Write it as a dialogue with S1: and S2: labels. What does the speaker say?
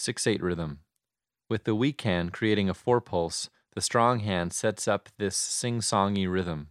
S1: 6 8 rhythm. With the weak hand creating a 4 pulse, the strong hand sets up this sing songy rhythm.